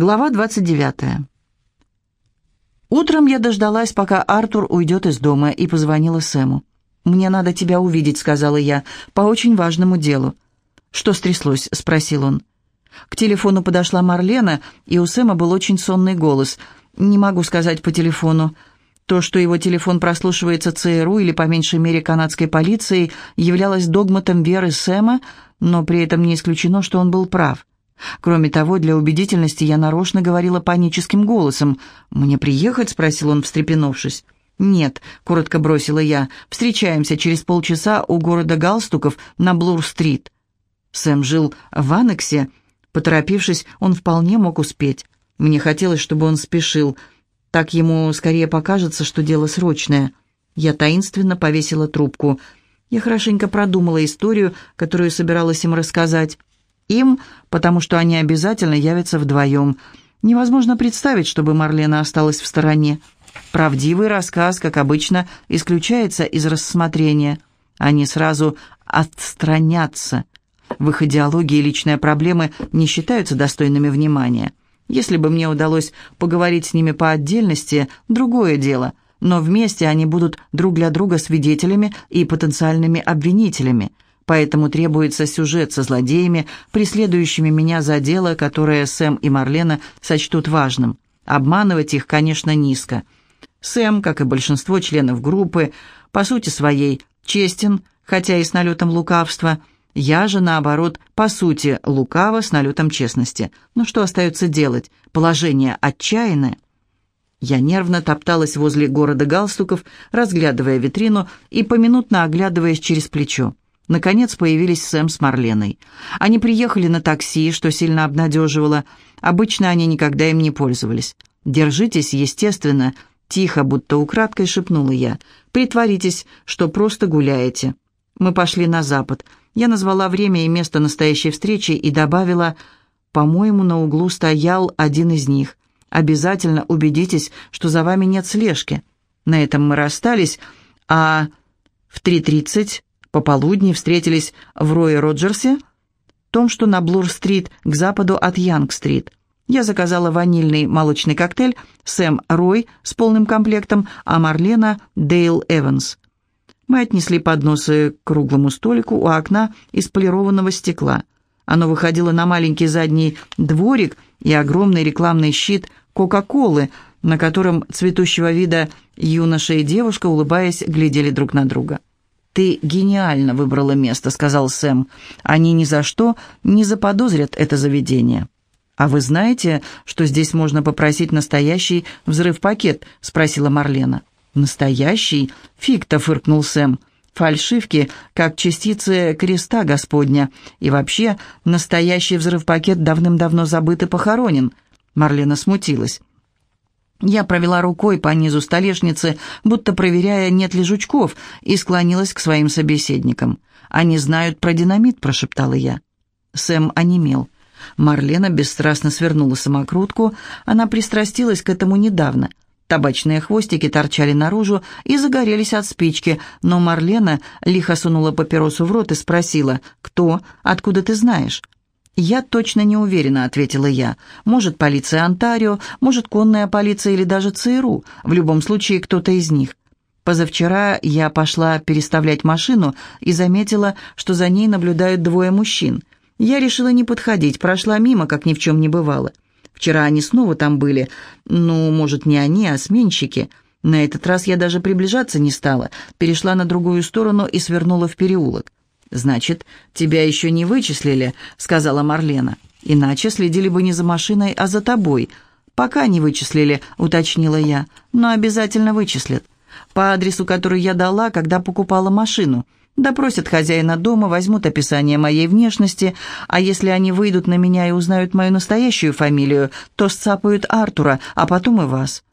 Глава 29. Утром я дождалась, пока Артур уйдет из дома, и позвонила Сэму. «Мне надо тебя увидеть», — сказала я, — «по очень важному делу». «Что стряслось?» — спросил он. К телефону подошла Марлена, и у Сэма был очень сонный голос. «Не могу сказать по телефону. То, что его телефон прослушивается ЦРУ или, по меньшей мере, канадской полицией, являлось догматом веры Сэма, но при этом не исключено, что он был прав. Кроме того, для убедительности я нарочно говорила паническим голосом. «Мне приехать?» — спросил он, встрепенувшись. «Нет», — коротко бросила я, — «встречаемся через полчаса у города Галстуков на Блур-стрит». Сэм жил в Аннексе. Поторопившись, он вполне мог успеть. Мне хотелось, чтобы он спешил. Так ему скорее покажется, что дело срочное. Я таинственно повесила трубку. Я хорошенько продумала историю, которую собиралась им рассказать. Им, потому что они обязательно явятся вдвоем. Невозможно представить, чтобы Марлена осталась в стороне. Правдивый рассказ, как обычно, исключается из рассмотрения. Они сразу отстранятся. В их идеологии личные проблемы не считаются достойными внимания. Если бы мне удалось поговорить с ними по отдельности, другое дело, но вместе они будут друг для друга свидетелями и потенциальными обвинителями – поэтому требуется сюжет со злодеями, преследующими меня за дело, которое Сэм и Марлена сочтут важным. Обманывать их, конечно, низко. Сэм, как и большинство членов группы, по сути своей честен, хотя и с налетом лукавства. Я же, наоборот, по сути, лукаво с налетом честности. Ну что остается делать? Положение отчаянное. Я нервно топталась возле города галстуков, разглядывая витрину и поминутно оглядываясь через плечо. Наконец появились Сэм с Марленой. Они приехали на такси, что сильно обнадеживало. Обычно они никогда им не пользовались. «Держитесь, естественно», — тихо, будто украдкой шепнула я. «Притворитесь, что просто гуляете». Мы пошли на запад. Я назвала время и место настоящей встречи и добавила, «По-моему, на углу стоял один из них. Обязательно убедитесь, что за вами нет слежки». На этом мы расстались, а в 3.30 Пополудни встретились в Рое Роджерсе, том, что на Блур-стрит, к западу от Янг-стрит. Я заказала ванильный молочный коктейль, Сэм Рой с полным комплектом, а Марлена Дейл Эванс. Мы отнесли подносы к круглому столику у окна из полированного стекла. Оно выходило на маленький задний дворик и огромный рекламный щит Кока-Колы, на котором цветущего вида юноша и девушка, улыбаясь, глядели друг на друга. «Ты гениально выбрала место», — сказал Сэм. «Они ни за что не заподозрят это заведение». «А вы знаете, что здесь можно попросить настоящий взрыв-пакет?» — спросила Марлена. «Настоящий?» — фиг-то фыркнул Сэм. «Фальшивки, как частицы креста Господня. И вообще, настоящий взрыв-пакет давным-давно забыт и похоронен». Марлена смутилась. Я провела рукой по низу столешницы, будто проверяя, нет ли жучков, и склонилась к своим собеседникам. «Они знают про динамит», — прошептала я. Сэм онемел. Марлена бесстрастно свернула самокрутку. Она пристрастилась к этому недавно. Табачные хвостики торчали наружу и загорелись от спички, но Марлена лихо сунула папиросу в рот и спросила, «Кто? Откуда ты знаешь?» «Я точно не уверена», — ответила я. «Может, полиция Онтарио, может, конная полиция или даже ЦРУ. В любом случае, кто-то из них». Позавчера я пошла переставлять машину и заметила, что за ней наблюдают двое мужчин. Я решила не подходить, прошла мимо, как ни в чем не бывало. Вчера они снова там были. Ну, может, не они, а сменщики. На этот раз я даже приближаться не стала, перешла на другую сторону и свернула в переулок. «Значит, тебя еще не вычислили», — сказала Марлена. «Иначе следили бы не за машиной, а за тобой». «Пока не вычислили», — уточнила я, — «но обязательно вычислят. По адресу, который я дала, когда покупала машину. Допросят хозяина дома, возьмут описание моей внешности, а если они выйдут на меня и узнают мою настоящую фамилию, то сцапают Артура, а потом и вас».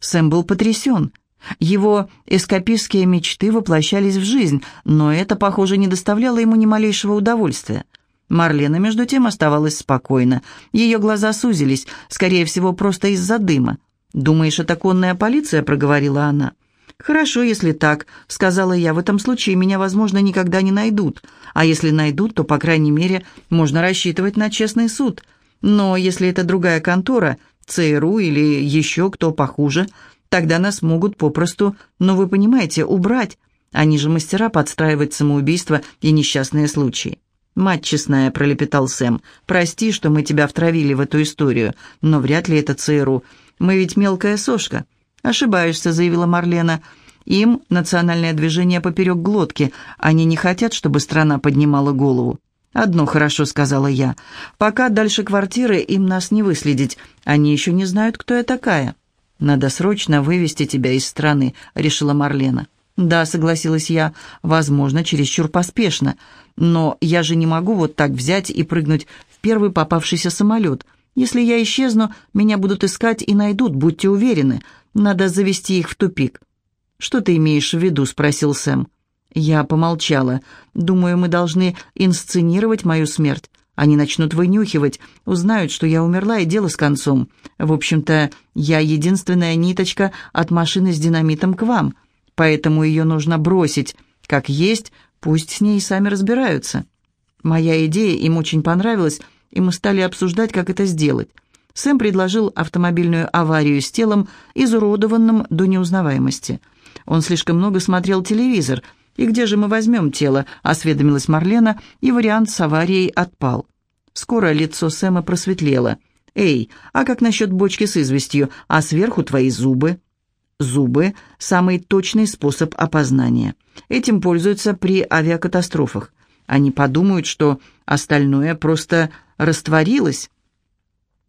Сэм был потрясен. Его эскапистские мечты воплощались в жизнь, но это, похоже, не доставляло ему ни малейшего удовольствия. Марлена, между тем, оставалась спокойна. Ее глаза сузились, скорее всего, просто из-за дыма. «Думаешь, это конная полиция?» — проговорила она. «Хорошо, если так», — сказала я. «В этом случае меня, возможно, никогда не найдут. А если найдут, то, по крайней мере, можно рассчитывать на честный суд. Но если это другая контора, ЦРУ или еще кто похуже, тогда нас могут попросту, ну вы понимаете, убрать. Они же мастера подстраивать самоубийства и несчастные случаи. «Мать честная», — пролепетал Сэм, — «прости, что мы тебя втравили в эту историю, но вряд ли это ЦРУ. Мы ведь мелкая сошка». «Ошибаешься», — заявила Марлена. «Им национальное движение поперек глотки. Они не хотят, чтобы страна поднимала голову». «Одно хорошо», — сказала я. «Пока дальше квартиры им нас не выследить. Они еще не знают, кто я такая». «Надо срочно вывести тебя из страны», — решила Марлена. «Да», — согласилась я, — «возможно, чересчур поспешно. Но я же не могу вот так взять и прыгнуть в первый попавшийся самолет. Если я исчезну, меня будут искать и найдут, будьте уверены. Надо завести их в тупик». «Что ты имеешь в виду?» — спросил Сэм. Я помолчала. «Думаю, мы должны инсценировать мою смерть. Они начнут вынюхивать, узнают, что я умерла, и дело с концом. В общем-то, я единственная ниточка от машины с динамитом к вам, поэтому ее нужно бросить. Как есть, Пусть с ней сами разбираются. Моя идея им очень понравилась, и мы стали обсуждать, как это сделать. Сэм предложил автомобильную аварию с телом, изуродованным до неузнаваемости. Он слишком много смотрел телевизор. «И где же мы возьмем тело?» — осведомилась Марлена, и вариант с аварией отпал. Скоро лицо Сэма просветлело. «Эй, а как насчет бочки с известью, а сверху твои зубы?» Зубы – самый точный способ опознания. Этим пользуются при авиакатастрофах. Они подумают, что остальное просто растворилось.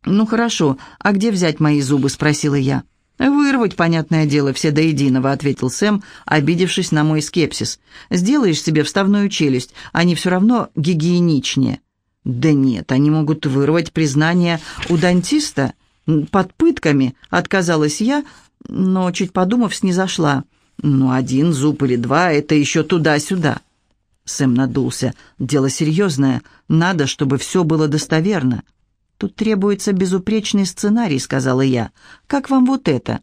«Ну хорошо, а где взять мои зубы?» – спросила я. «Вырвать, понятное дело, все до единого», — ответил Сэм, обидевшись на мой скепсис. «Сделаешь себе вставную челюсть, они все равно гигиеничнее». «Да нет, они могут вырвать признание у дантиста под пытками», — отказалась я, но, чуть подумав, снизошла. «Ну, один зуб или два — это еще туда-сюда». Сэм надулся. «Дело серьезное. Надо, чтобы все было достоверно». «Тут требуется безупречный сценарий», — сказала я. «Как вам вот это?»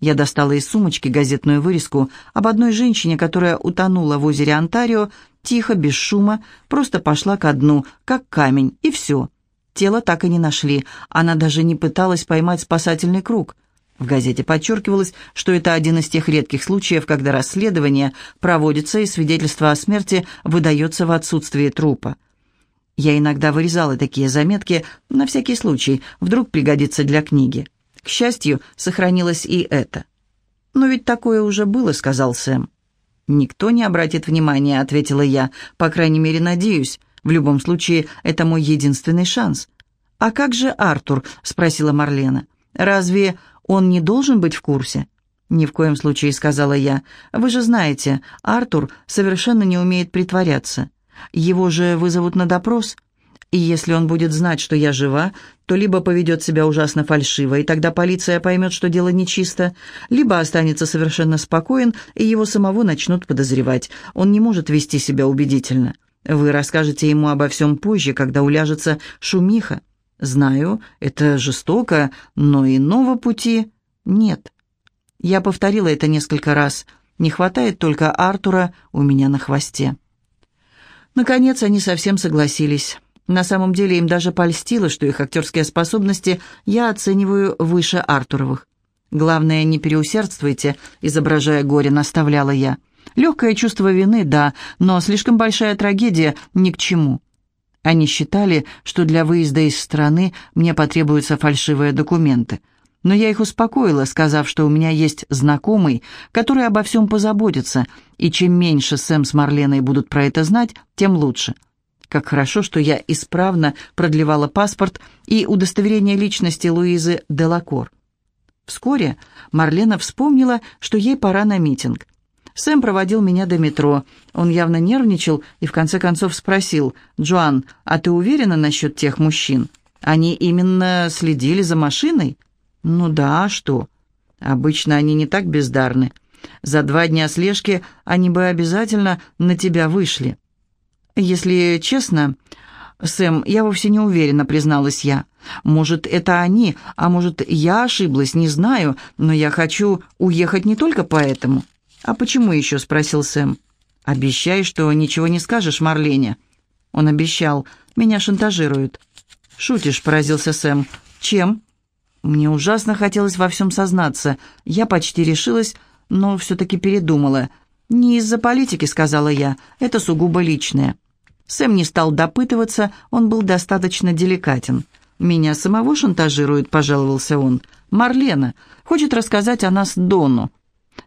Я достала из сумочки газетную вырезку об одной женщине, которая утонула в озере Онтарио, тихо, без шума, просто пошла ко дну, как камень, и все. Тело так и не нашли. Она даже не пыталась поймать спасательный круг. В газете подчеркивалось, что это один из тех редких случаев, когда расследование проводится и свидетельство о смерти выдается в отсутствие трупа. Я иногда вырезала такие заметки на всякий случай, вдруг пригодится для книги. К счастью, сохранилось и это. «Но ведь такое уже было», — сказал Сэм. «Никто не обратит внимания», — ответила я. «По крайней мере, надеюсь. В любом случае, это мой единственный шанс». «А как же Артур?» — спросила Марлена. «Разве он не должен быть в курсе?» «Ни в коем случае», — сказала я. «Вы же знаете, Артур совершенно не умеет притворяться. Его же вызовут на допрос. И если он будет знать, что я жива, то либо поведет себя ужасно фальшиво, и тогда полиция поймет, что дело нечисто, либо останется совершенно спокоен, и его самого начнут подозревать. Он не может вести себя убедительно. Вы расскажете ему обо всем позже, когда уляжется шумиха. Знаю, это жестоко, но иного пути нет. Я повторила это несколько раз. Не хватает только Артура у меня на хвосте. Наконец они совсем согласились. На самом деле им даже польстило, что их актерские способности я оцениваю выше Артуровых. «Главное, не переусердствуйте», — изображая горе, наставляла я. «Легкое чувство вины, да, но слишком большая трагедия ни к чему. Они считали, что для выезда из страны мне потребуются фальшивые документы. Но я их успокоила, сказав, что у меня есть знакомый, который обо всем позаботится, и чем меньше Сэм с Марленой будут про это знать, тем лучше. Как хорошо, что я исправно продлевала паспорт и удостоверение личности Луизы Делакор. Вскоре Марлена вспомнила, что ей пора на митинг. Сэм проводил меня до метро. Он явно нервничал и в конце концов спросил, «Джоан, а ты уверена насчет тех мужчин? Они именно следили за машиной?» «Ну да, а что? Обычно они не так бездарны. За два дня слежки они бы обязательно на тебя вышли». «Если честно, Сэм, я вовсе не уверена», — призналась я. «Может, это они, а может, я ошиблась, не знаю, но я хочу уехать не только поэтому». «А почему еще?» — спросил Сэм. «Обещай, что ничего не скажешь Марлене». Он обещал. «Меня шантажируют». «Шутишь», — поразился Сэм. «Чем?» Мне ужасно хотелось во всем сознаться. Я почти решилась, но все-таки передумала. «Не из-за политики», — сказала я. «Это сугубо личное». Сэм не стал допытываться, он был достаточно деликатен. «Меня самого шантажирует», — пожаловался он. «Марлена хочет рассказать о нас Дону».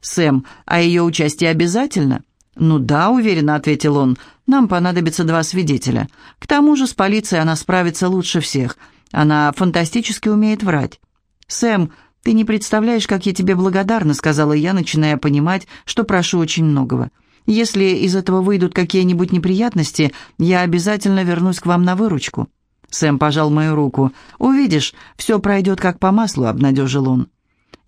«Сэм, а ее участие обязательно?» «Ну да», — уверенно ответил он. «Нам понадобится два свидетеля. К тому же с полицией она справится лучше всех. Она фантастически умеет врать». «Сэм, ты не представляешь, как я тебе благодарна», — сказала я, начиная понимать, что прошу очень многого. «Если из этого выйдут какие-нибудь неприятности, я обязательно вернусь к вам на выручку». Сэм пожал мою руку. «Увидишь, все пройдет как по маслу», — обнадежил он.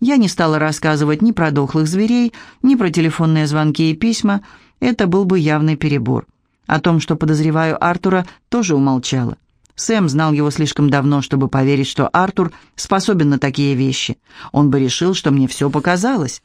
Я не стала рассказывать ни про дохлых зверей, ни про телефонные звонки и письма. Это был бы явный перебор. О том, что подозреваю Артура, тоже умолчала. Сэм знал его слишком давно, чтобы поверить, что Артур способен на такие вещи. Он бы решил, что мне все показалось.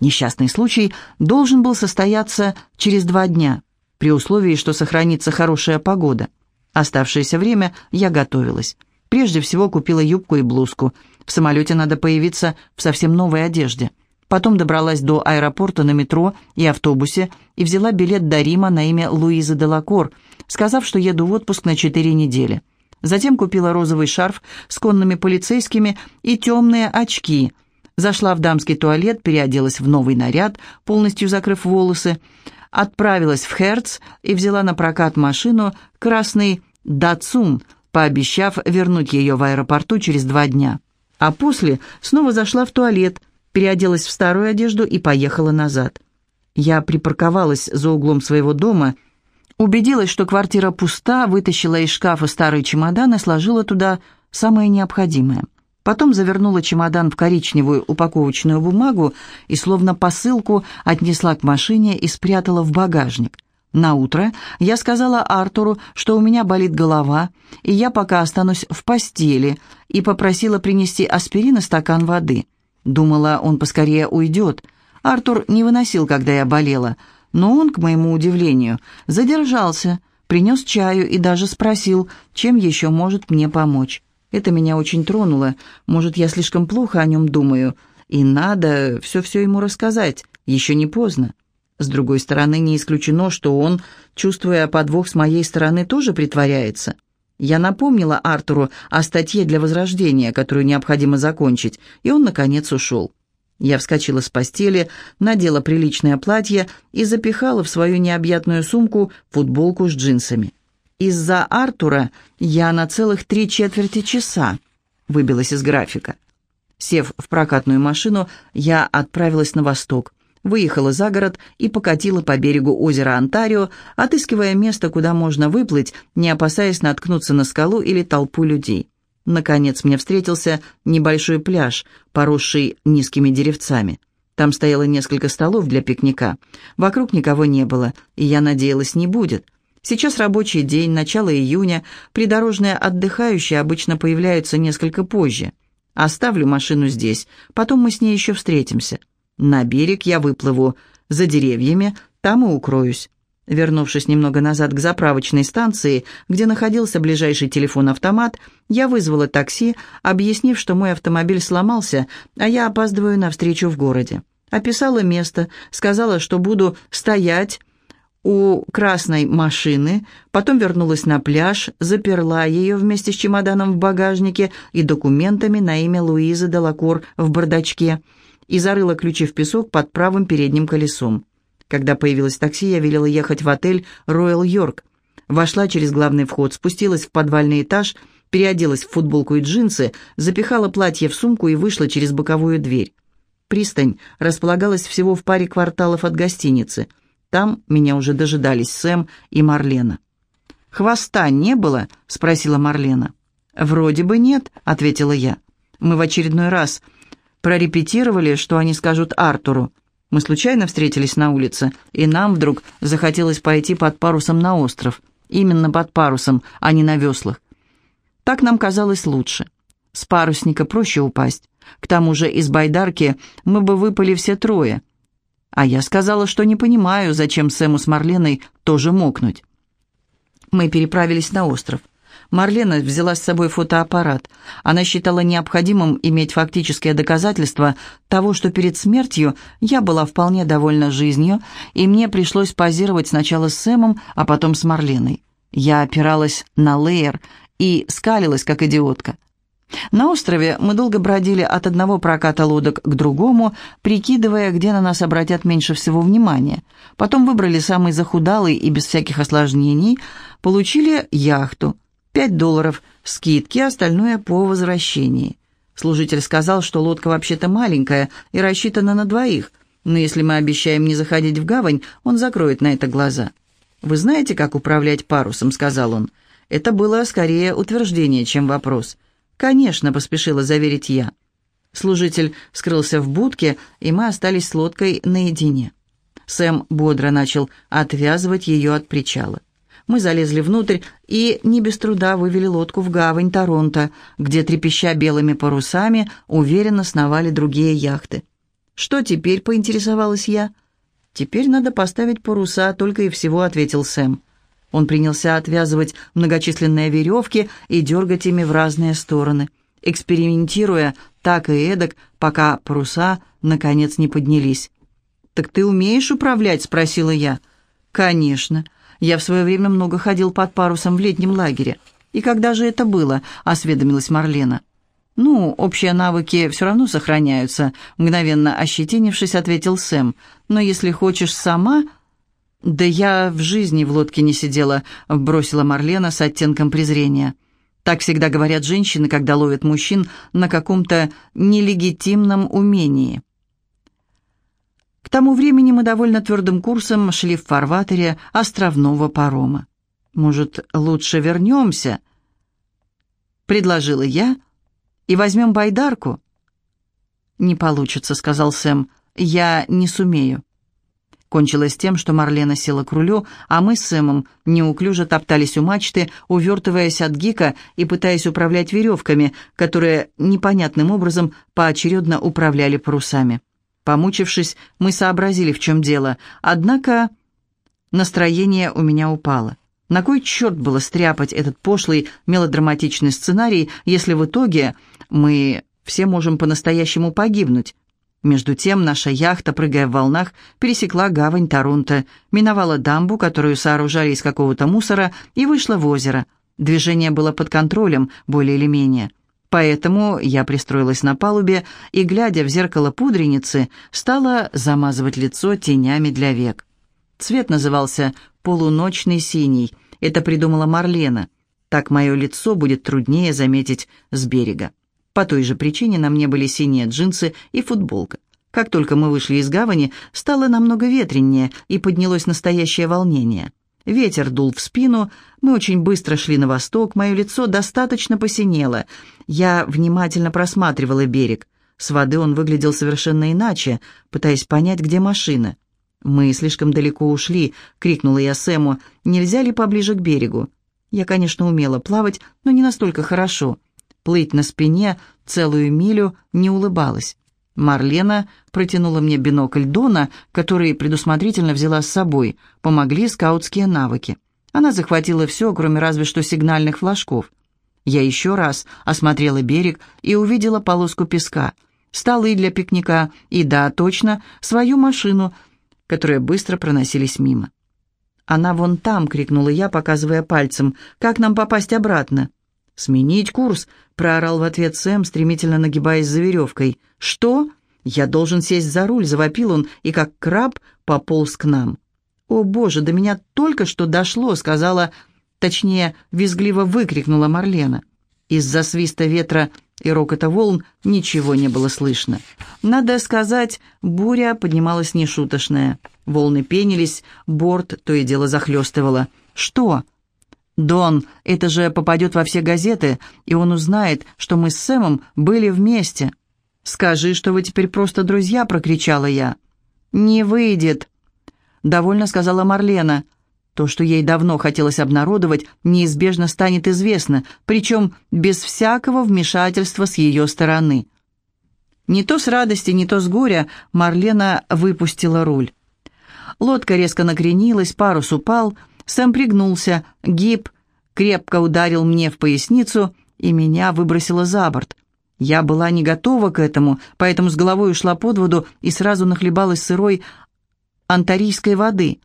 Несчастный случай должен был состояться через два дня, при условии, что сохранится хорошая погода. Оставшееся время я готовилась. Прежде всего купила юбку и блузку. В самолете надо появиться в совсем новой одежде. Потом добралась до аэропорта на метро и автобусе и взяла билет до Рима на имя Луизы Делакор, сказав, что еду в отпуск на четыре недели. Затем купила розовый шарф с конными полицейскими и темные очки. Зашла в дамский туалет, переоделась в новый наряд, полностью закрыв волосы, отправилась в Херц и взяла на прокат машину красный «Датсун», пообещав вернуть ее в аэропорту через два дня. А после снова зашла в туалет, переоделась в старую одежду и поехала назад. Я припарковалась за углом своего дома, убедилась, что квартира пуста, вытащила из шкафа старый чемодан и сложила туда самое необходимое. Потом завернула чемодан в коричневую упаковочную бумагу и, словно посылку, отнесла к машине и спрятала в багажник. На утро я сказала Артуру, что у меня болит голова, и я пока останусь в постели, и попросила принести аспирин и стакан воды. Думала, он поскорее уйдет. Артур не выносил, когда я болела, но он, к моему удивлению, задержался, принес чаю и даже спросил, чем еще может мне помочь. Это меня очень тронуло. Может, я слишком плохо о нем думаю, и надо все-все ему рассказать, еще не поздно. С другой стороны, не исключено, что он, чувствуя подвох с моей стороны, тоже притворяется. Я напомнила Артуру о статье для возрождения, которую необходимо закончить, и он, наконец, ушел. Я вскочила с постели, надела приличное платье и запихала в свою необъятную сумку футболку с джинсами. Из-за Артура я на целых три четверти часа выбилась из графика. Сев в прокатную машину, я отправилась на восток выехала за город и покатила по берегу озера Онтарио, отыскивая место, куда можно выплыть, не опасаясь наткнуться на скалу или толпу людей. Наконец мне встретился небольшой пляж, поросший низкими деревцами. Там стояло несколько столов для пикника. Вокруг никого не было, и я надеялась, не будет. Сейчас рабочий день, начало июня, придорожные отдыхающие обычно появляются несколько позже. Оставлю машину здесь, потом мы с ней еще встретимся. На берег я выплыву, за деревьями, там и укроюсь. Вернувшись немного назад к заправочной станции, где находился ближайший телефон-автомат, я вызвала такси, объяснив, что мой автомобиль сломался, а я опаздываю на встречу в городе. Описала место, сказала, что буду стоять у красной машины, потом вернулась на пляж, заперла ее вместе с чемоданом в багажнике и документами на имя Луизы Делакор в бардачке – и зарыла ключи в песок под правым передним колесом. Когда появилось такси, я велела ехать в отель «Роyal Йорк». Вошла через главный вход, спустилась в подвальный этаж, переоделась в футболку и джинсы, запихала платье в сумку и вышла через боковую дверь. Пристань располагалась всего в паре кварталов от гостиницы. Там меня уже дожидались Сэм и Марлена. «Хвоста не было?» — спросила Марлена. «Вроде бы нет», — ответила я. «Мы в очередной раз прорепетировали, что они скажут Артуру. Мы случайно встретились на улице, и нам вдруг захотелось пойти под парусом на остров. Именно под парусом, а не на веслах. Так нам казалось лучше. С парусника проще упасть. К тому же из байдарки мы бы выпали все трое. А я сказала, что не понимаю, зачем Сэму с Марленой тоже мокнуть. Мы переправились на остров. Марлена взяла с собой фотоаппарат. Она считала необходимым иметь фактическое доказательство того, что перед смертью я была вполне довольна жизнью, и мне пришлось позировать сначала с Сэмом, а потом с Марленой. Я опиралась на Лейер и скалилась, как идиотка. На острове мы долго бродили от одного проката лодок к другому, прикидывая, где на нас обратят меньше всего внимания. Потом выбрали самый захудалый и без всяких осложнений, получили яхту – Пять долларов скидки, остальное по возвращении. Служитель сказал, что лодка вообще-то маленькая и рассчитана на двоих, но если мы обещаем не заходить в гавань, он закроет на это глаза. «Вы знаете, как управлять парусом?» — сказал он. Это было скорее утверждение, чем вопрос. «Конечно», — поспешила заверить я. Служитель скрылся в будке, и мы остались с лодкой наедине. Сэм бодро начал отвязывать ее от причала. Мы залезли внутрь и не без труда вывели лодку в гавань Торонто, где, трепеща белыми парусами, уверенно сновали другие яхты. «Что теперь?» — поинтересовалась я. «Теперь надо поставить паруса, только и всего», — ответил Сэм. Он принялся отвязывать многочисленные веревки и дергать ими в разные стороны, экспериментируя так и эдак, пока паруса, наконец, не поднялись. «Так ты умеешь управлять?» — спросила я. «Конечно. Я в свое время много ходил под парусом в летнем лагере. И когда же это было?» — осведомилась Марлена. «Ну, общие навыки все равно сохраняются», — мгновенно ощетинившись, ответил Сэм. «Но если хочешь сама...» «Да я в жизни в лодке не сидела», — бросила Марлена с оттенком презрения. Так всегда говорят женщины, когда ловят мужчин на каком-то нелегитимном умении. К тому времени мы довольно твердым курсом шли в фарватере островного парома. «Может, лучше вернемся?» — предложила я. «И возьмем байдарку?» «Не получится», — сказал Сэм. «Я не сумею». Кончилось тем, что Марлена села к рулю, а мы с Сэмом неуклюже топтались у мачты, увертываясь от гика и пытаясь управлять веревками, которые непонятным образом поочередно управляли парусами. Помучившись, мы сообразили, в чем дело. Однако настроение у меня упало. На кой черт было стряпать этот пошлый мелодраматичный сценарий, если в итоге мы все можем по-настоящему погибнуть? Между тем наша яхта, прыгая в волнах, пересекла гавань Торонто, миновала дамбу, которую сооружали из какого-то мусора, и вышла в озеро. Движение было под контролем, более или менее. Поэтому я пристроилась на палубе и, глядя в зеркало пудреницы, стала замазывать лицо тенями для век. Цвет назывался «полуночный синий». Это придумала Марлена. Так мое лицо будет труднее заметить с берега. По той же причине на мне были синие джинсы и футболка. Как только мы вышли из гавани, стало намного ветреннее и поднялось настоящее волнение. Ветер дул в спину, мы очень быстро шли на восток, мое лицо достаточно посинело. Я внимательно просматривала берег. С воды он выглядел совершенно иначе, пытаясь понять, где машина. «Мы слишком далеко ушли», — крикнула я Сэму. «Нельзя ли поближе к берегу?» Я, конечно, умела плавать, но не настолько хорошо. Плыть на спине целую милю не улыбалась. Марлена протянула мне бинокль Дона, который предусмотрительно взяла с собой. Помогли скаутские навыки. Она захватила все, кроме разве что сигнальных флажков. Я еще раз осмотрела берег и увидела полоску песка, столы для пикника и, да, точно, свою машину, которые быстро проносились мимо. «Она вон там!» — крикнула я, показывая пальцем. «Как нам попасть обратно?» «Сменить курс!» — проорал в ответ Сэм, стремительно нагибаясь за веревкой. «Что?» «Я должен сесть за руль», — завопил он, и как краб пополз к нам. «О, боже, до меня только что дошло», — сказала, точнее, визгливо выкрикнула Марлена. Из-за свиста ветра и рокота волн ничего не было слышно. Надо сказать, буря поднималась нешуточная. Волны пенились, борт то и дело захлестывало. «Что?» «Дон, это же попадет во все газеты, и он узнает, что мы с Сэмом были вместе». «Скажи, что вы теперь просто друзья», — прокричала я. «Не выйдет», — довольно сказала Марлена. То, что ей давно хотелось обнародовать, неизбежно станет известно, причем без всякого вмешательства с ее стороны. Не то с радости, не то с горя Марлена выпустила руль. Лодка резко накренилась, парус упал — Сэм пригнулся, гиб, крепко ударил мне в поясницу, и меня выбросило за борт. Я была не готова к этому, поэтому с головой ушла под воду и сразу нахлебалась сырой антарийской воды.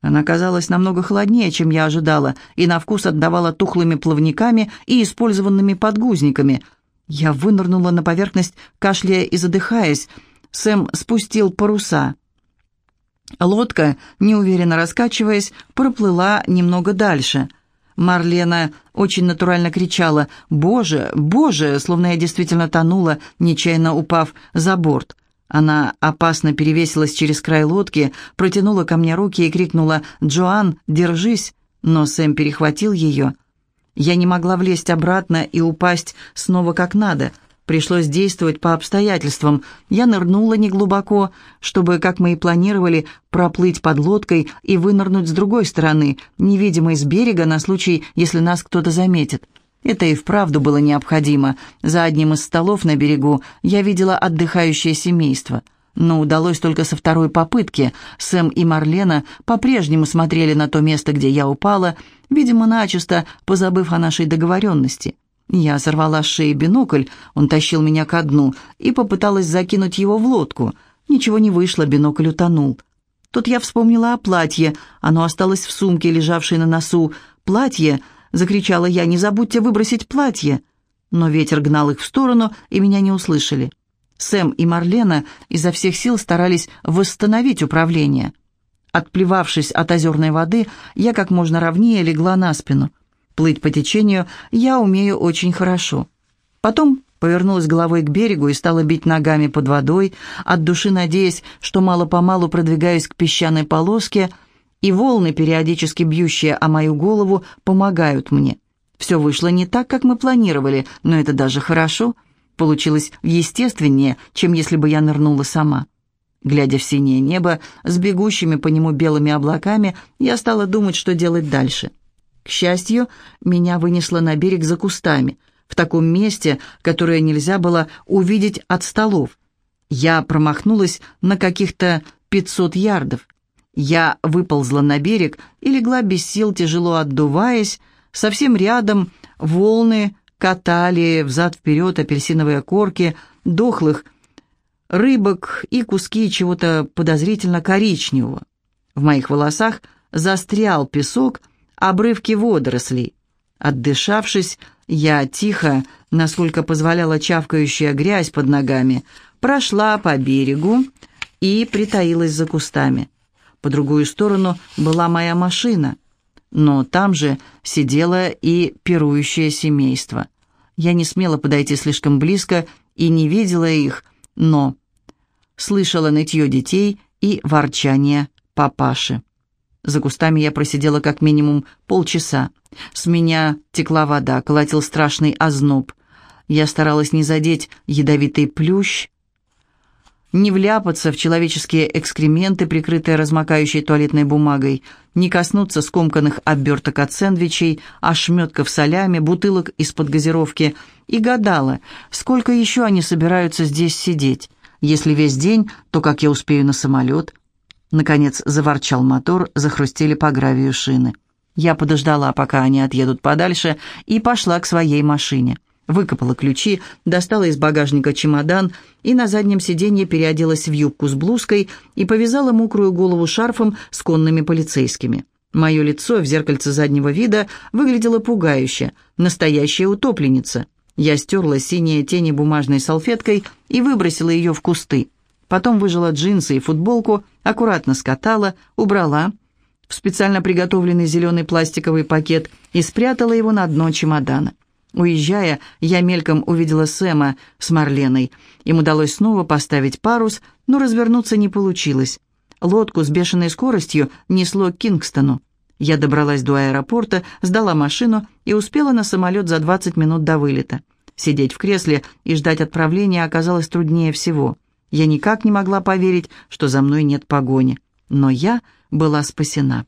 Она казалась намного холоднее, чем я ожидала, и на вкус отдавала тухлыми плавниками и использованными подгузниками. Я вынырнула на поверхность, кашляя и задыхаясь. Сэм спустил паруса. Лодка, неуверенно раскачиваясь, проплыла немного дальше. Марлена очень натурально кричала «Боже, Боже!», словно я действительно тонула, нечаянно упав за борт. Она опасно перевесилась через край лодки, протянула ко мне руки и крикнула «Джоан, держись!», но Сэм перехватил ее. Я не могла влезть обратно и упасть снова как надо – Пришлось действовать по обстоятельствам. Я нырнула неглубоко, чтобы, как мы и планировали, проплыть под лодкой и вынырнуть с другой стороны, невидимой с берега на случай, если нас кто-то заметит. Это и вправду было необходимо. За одним из столов на берегу я видела отдыхающее семейство. Но удалось только со второй попытки. Сэм и Марлена по-прежнему смотрели на то место, где я упала, видимо, начисто позабыв о нашей договоренности. Я сорвала с шеи бинокль, он тащил меня ко дну, и попыталась закинуть его в лодку. Ничего не вышло, бинокль утонул. Тут я вспомнила о платье, оно осталось в сумке, лежавшей на носу. «Платье!» — закричала я, «не забудьте выбросить платье!» Но ветер гнал их в сторону, и меня не услышали. Сэм и Марлена изо всех сил старались восстановить управление. Отплевавшись от озерной воды, я как можно ровнее легла на спину. Плыть по течению я умею очень хорошо. Потом повернулась головой к берегу и стала бить ногами под водой, от души надеясь, что мало-помалу продвигаюсь к песчаной полоске, и волны, периодически бьющие о мою голову, помогают мне. Все вышло не так, как мы планировали, но это даже хорошо. Получилось естественнее, чем если бы я нырнула сама. Глядя в синее небо с бегущими по нему белыми облаками, я стала думать, что делать дальше. К счастью, меня вынесло на берег за кустами, в таком месте, которое нельзя было увидеть от столов. Я промахнулась на каких-то 500 ярдов. Я выползла на берег и легла без сил, тяжело отдуваясь. Совсем рядом волны катали взад-вперед апельсиновые корки, дохлых рыбок и куски чего-то подозрительно коричневого. В моих волосах застрял песок, обрывки водорослей. Отдышавшись, я тихо, насколько позволяла чавкающая грязь под ногами, прошла по берегу и притаилась за кустами. По другую сторону была моя машина, но там же сидело и пирующее семейство. Я не смела подойти слишком близко и не видела их, но слышала нытье детей и ворчание папаши. За кустами я просидела как минимум полчаса. С меня текла вода, колотил страшный озноб. Я старалась не задеть ядовитый плющ, не вляпаться в человеческие экскременты, прикрытые размокающей туалетной бумагой, не коснуться скомканных оберток от сэндвичей, ошметков солями, бутылок из-под газировки, и гадала, сколько еще они собираются здесь сидеть. Если весь день, то как я успею на самолет? Наконец заворчал мотор, захрустели по гравию шины. Я подождала, пока они отъедут подальше, и пошла к своей машине. Выкопала ключи, достала из багажника чемодан и на заднем сиденье переоделась в юбку с блузкой и повязала мокрую голову шарфом с конными полицейскими. Мое лицо в зеркальце заднего вида выглядело пугающе, настоящая утопленница. Я стерла синие тени бумажной салфеткой и выбросила ее в кусты. Потом выжила джинсы и футболку, аккуратно скатала, убрала в специально приготовленный зеленый пластиковый пакет и спрятала его на дно чемодана. Уезжая, я мельком увидела Сэма с Марленой. Им удалось снова поставить парус, но развернуться не получилось. Лодку с бешеной скоростью несло к Кингстону. Я добралась до аэропорта, сдала машину и успела на самолет за 20 минут до вылета. Сидеть в кресле и ждать отправления оказалось труднее всего. Я никак не могла поверить, что за мной нет погони. Но я была спасена.